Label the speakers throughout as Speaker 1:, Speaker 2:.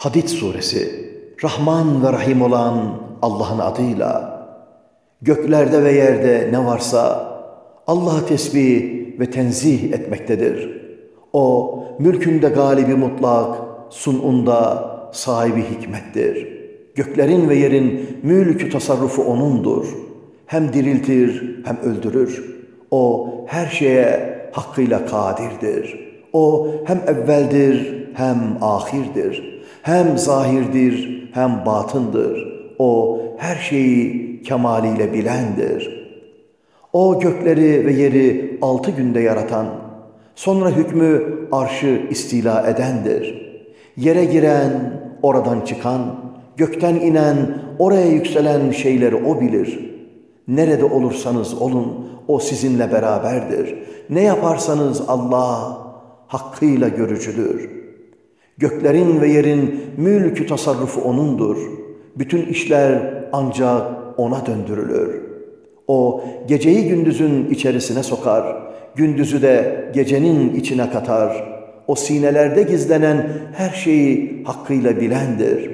Speaker 1: Hadid suresi Rahman ve Rahim olan Allah'ın adıyla göklerde ve yerde ne varsa Allah'ı tesbih ve tenzih etmektedir. O mülkünde galibi mutlak, sununda sahibi hikmettir. Göklerin ve yerin mülkü tasarrufu O'nundur. Hem diriltir hem öldürür. O her şeye hakkıyla kadirdir. O hem evveldir hem ahirdir. Hem zahirdir hem batındır. O her şeyi kemaliyle bilendir. O gökleri ve yeri altı günde yaratan, sonra hükmü arşı istila edendir. Yere giren, oradan çıkan, gökten inen, oraya yükselen şeyleri O bilir. Nerede olursanız olun, O sizinle beraberdir. Ne yaparsanız Allah hakkıyla görücüdür. Göklerin ve yerin mülkü tasarrufu O'nundur. Bütün işler ancak O'na döndürülür. O geceyi gündüzün içerisine sokar, gündüzü de gecenin içine katar. O sinelerde gizlenen her şeyi hakkıyla bilendir.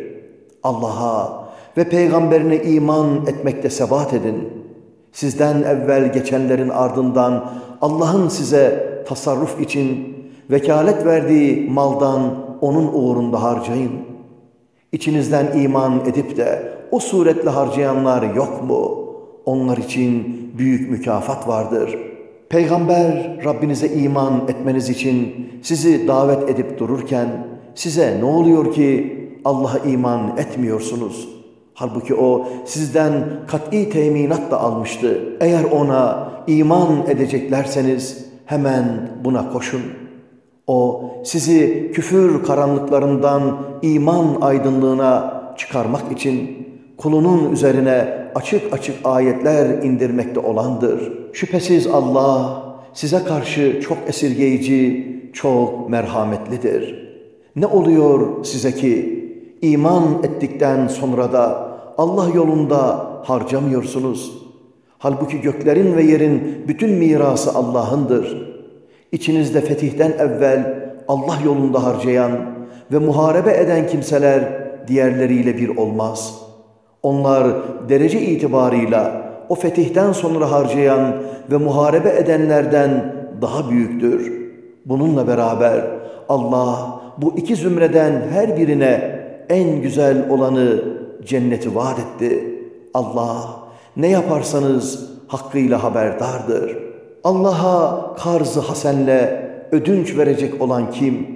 Speaker 1: Allah'a ve peygamberine iman etmekte sebat edin. Sizden evvel geçenlerin ardından Allah'ın size tasarruf için vekalet verdiği maldan onun uğrunda harcayın. İçinizden iman edip de o suretle harcayanlar yok mu? Onlar için büyük mükafat vardır. Peygamber Rabbinize iman etmeniz için sizi davet edip dururken size ne oluyor ki Allah'a iman etmiyorsunuz? Halbuki o sizden kat'i teminat da almıştı. Eğer ona iman edeceklerseniz hemen buna koşun.'' O sizi küfür karanlıklarından iman aydınlığına çıkarmak için kulunun üzerine açık açık ayetler indirmekte olandır. Şüphesiz Allah size karşı çok esirgeyici, çok merhametlidir. Ne oluyor size ki iman ettikten sonra da Allah yolunda harcamıyorsunuz? Halbuki göklerin ve yerin bütün mirası Allah'ındır. İçinizde fetihten evvel Allah yolunda harcayan ve muharebe eden kimseler diğerleriyle bir olmaz. Onlar derece itibarıyla o fetihten sonra harcayan ve muharebe edenlerden daha büyüktür. Bununla beraber Allah bu iki zümreden her birine en güzel olanı cenneti vaat etti. Allah ne yaparsanız hakkıyla haberdardır.'' Allah'a karz-ı hasenle ödünç verecek olan kim?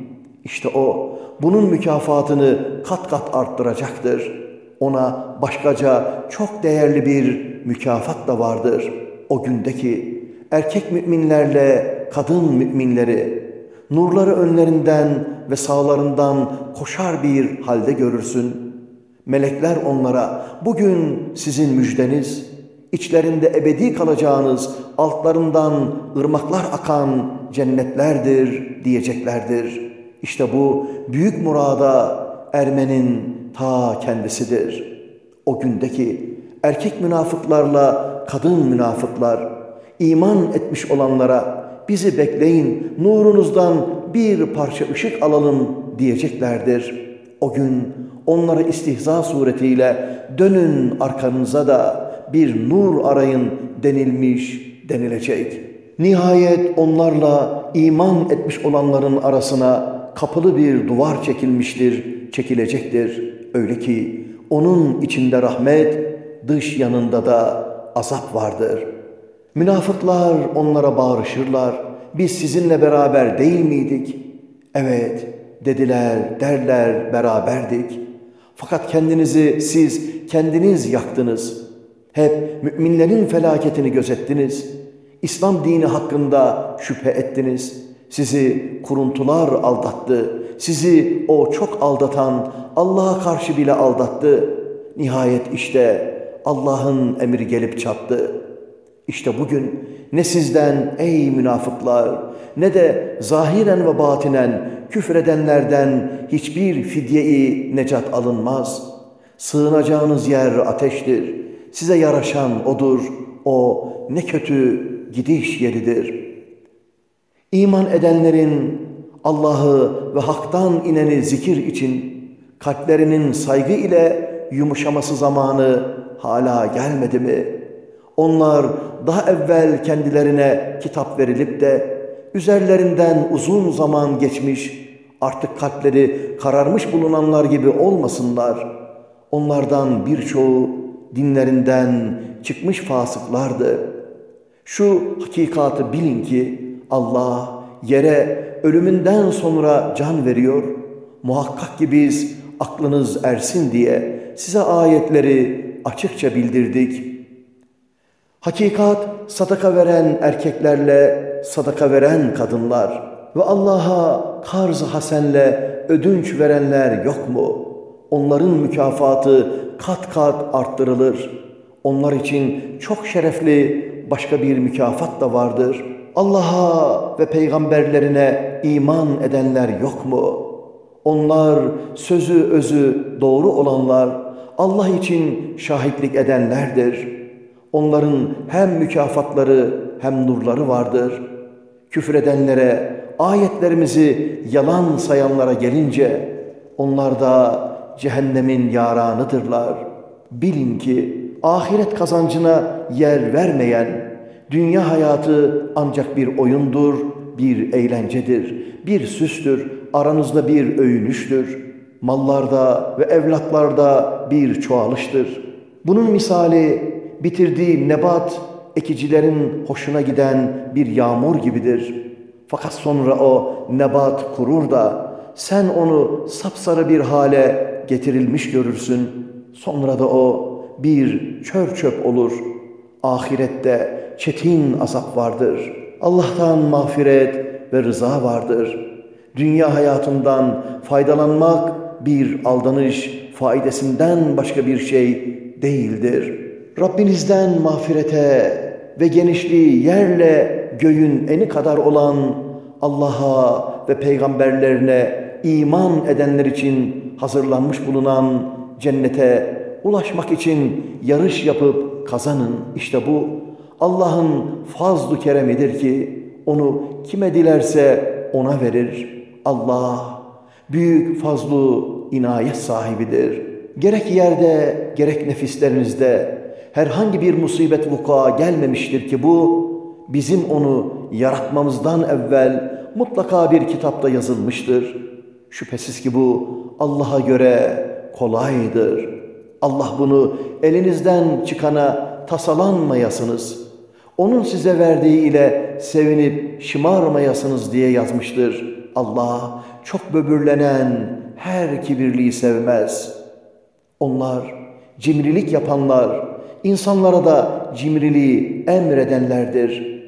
Speaker 1: İşte o bunun mükafatını kat kat arttıracaktır. Ona başkaca çok değerli bir mükafat da vardır. O gündeki erkek müminlerle kadın müminleri nurları önlerinden ve sağlarından koşar bir halde görürsün. Melekler onlara bugün sizin müjdeniz içlerinde ebedi kalacağınız altlarından ırmaklar akan cennetlerdir diyeceklerdir. İşte bu büyük murada ermenin ta kendisidir. O gündeki erkek münafıklarla kadın münafıklar iman etmiş olanlara bizi bekleyin nurunuzdan bir parça ışık alalım diyeceklerdir. O gün onları istihza suretiyle dönün arkanıza da bir nur arayın denilmiş denilecek. Nihayet onlarla iman etmiş olanların arasına kapılı bir duvar çekilmiştir, çekilecektir. Öyle ki onun içinde rahmet, dış yanında da azap vardır. Münafıklar onlara bağırışırlar. Biz sizinle beraber değil miydik? Evet dediler, derler beraberdik. Fakat kendinizi siz kendiniz yaktınız.'' Hep müminlerin felaketini gözettiniz. İslam dini hakkında şüphe ettiniz. Sizi kuruntular aldattı. Sizi o çok aldatan Allah'a karşı bile aldattı. Nihayet işte Allah'ın emri gelip çattı. İşte bugün ne sizden ey münafıklar ne de zahiren ve batinen küfredenlerden hiçbir fidye-i necat alınmaz. Sığınacağınız yer ateştir. Size yaraşan odur. O ne kötü gidiş yeridir. İman edenlerin Allah'ı ve haktan ineni zikir için Kalplerinin saygı ile yumuşaması zamanı hala gelmedi mi? Onlar daha evvel kendilerine kitap verilip de üzerlerinden uzun zaman geçmiş, artık kalpleri kararmış bulunanlar gibi olmasınlar. Onlardan birçoğu dinlerinden çıkmış fasıklardı. Şu hakikatı bilin ki Allah yere ölümünden sonra can veriyor. Muhakkak ki biz aklınız ersin diye size ayetleri açıkça bildirdik. Hakikat sadaka veren erkeklerle sadaka veren kadınlar ve Allah'a karz hasenle ödünç verenler yok mu? Onların mükafatı kat kat arttırılır. Onlar için çok şerefli başka bir mükafat da vardır. Allah'a ve peygamberlerine iman edenler yok mu? Onlar sözü özü doğru olanlar, Allah için şahitlik edenlerdir. Onların hem mükafatları hem nurları vardır. Küfredenlere, ayetlerimizi yalan sayanlara gelince, onlar da cehennemin yaranıdırlar. Bilin ki ahiret kazancına yer vermeyen, dünya hayatı ancak bir oyundur, bir eğlencedir, bir süstür, aranızda bir övünüştür. Mallarda ve evlatlarda bir çoğalıştır. Bunun misali bitirdiği nebat, ekicilerin hoşuna giden bir yağmur gibidir. Fakat sonra o nebat kurur da sen onu sapsarı bir hale getirilmiş görürsün. Sonra da o bir çör çöp olur. Ahirette çetin azap vardır. Allah'tan mağfiret ve rıza vardır. Dünya hayatından faydalanmak bir aldanış faidesinden başka bir şey değildir. Rabbinizden mağfirete ve genişliği yerle göğün eni kadar olan Allah'a ve peygamberlerine iman edenler için hazırlanmış bulunan cennete ulaşmak için yarış yapıp kazanın. İşte bu Allah'ın fazlu keremidir ki onu kime dilerse ona verir. Allah büyük fazlu inayet sahibidir. Gerek yerde gerek nefislerinizde herhangi bir musibet vuku'a gelmemiştir ki bu bizim onu yaratmamızdan evvel mutlaka bir kitapta yazılmıştır. Şüphesiz ki bu Allah'a göre kolaydır. Allah bunu elinizden çıkana tasalanmayasınız. Onun size verdiği ile sevinip şımarmayasınız diye yazmıştır. Allah çok böbürlenen her kibirliyi sevmez. Onlar cimrilik yapanlar, insanlara da cimriliği emredenlerdir.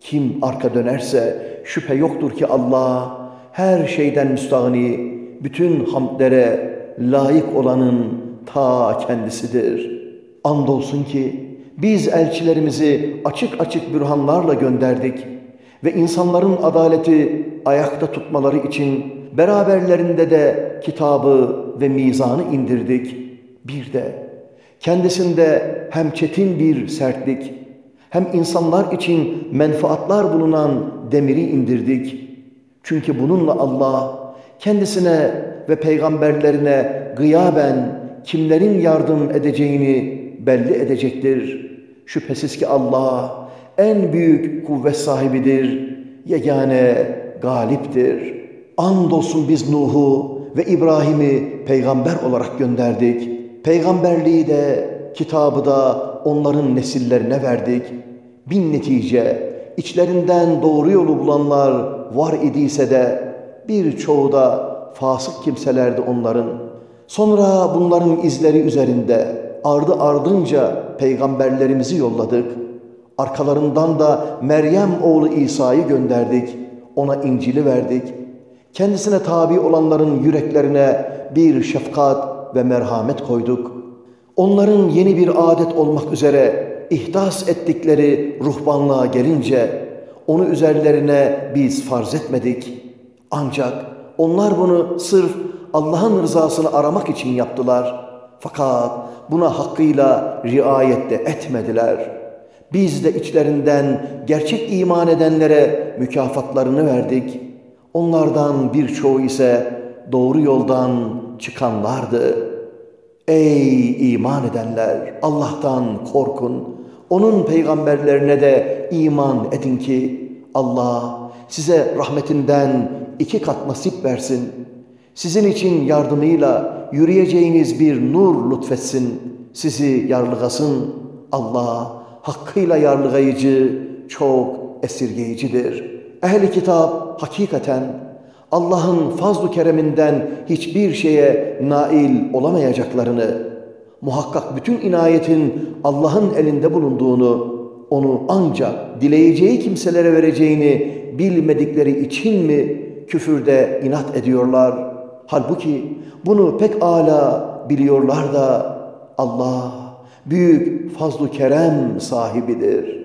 Speaker 1: Kim arka dönerse şüphe yoktur ki Allah her şeyden müstahni, bütün hamdlere layık olanın ta kendisidir. Andolsun ki biz elçilerimizi açık açık bürhanlarla gönderdik ve insanların adaleti ayakta tutmaları için beraberlerinde de kitabı ve mizanı indirdik. Bir de kendisinde hem çetin bir sertlik hem insanlar için menfaatlar bulunan demiri indirdik. Çünkü bununla Allah kendisine ve peygamberlerine gıyaben kimlerin yardım edeceğini belli edecektir. Şüphesiz ki Allah en büyük kuvvet sahibidir, yegane galiptir. Andolsun biz Nuh'u ve İbrahim'i peygamber olarak gönderdik. Peygamberliği de, kitabı da onların nesillerine verdik. Bin netice içlerinden doğru yolu bulanlar var idiyse de birçoğu da fasık kimselerdi onların. Sonra bunların izleri üzerinde ardı ardınca peygamberlerimizi yolladık. Arkalarından da Meryem oğlu İsa'yı gönderdik. Ona İncil'i verdik. Kendisine tabi olanların yüreklerine bir şefkat ve merhamet koyduk. Onların yeni bir adet olmak üzere ihdas ettikleri ruhbanlığa gelince onu üzerlerine biz farz etmedik. Ancak onlar bunu sırf Allah'ın rızasını aramak için yaptılar. Fakat buna hakkıyla riayette etmediler. Biz de içlerinden gerçek iman edenlere mükafatlarını verdik. Onlardan birçoğu ise doğru yoldan çıkanlardı. Ey iman edenler! Allah'tan korkun. Onun peygamberlerine de iman edin ki Allah size rahmetinden iki kat nasip versin. Sizin için yardımıyla yürüyeceğiniz bir nur lütfetsin. Sizi yarlıgasın. Allah hakkıyla yarlıgayıcı, çok esirgeyicidir. Ehli kitap hakikaten Allah'ın fazlu kereminden hiçbir şeye nail olamayacaklarını, muhakkak bütün inayetin Allah'ın elinde bulunduğunu, onu ancak dileyeceği kimselere vereceğini bilmedikleri için mi küfürde inat ediyorlar? Halbuki bunu pek ala biliyorlar da Allah büyük fazlu kerem sahibidir.''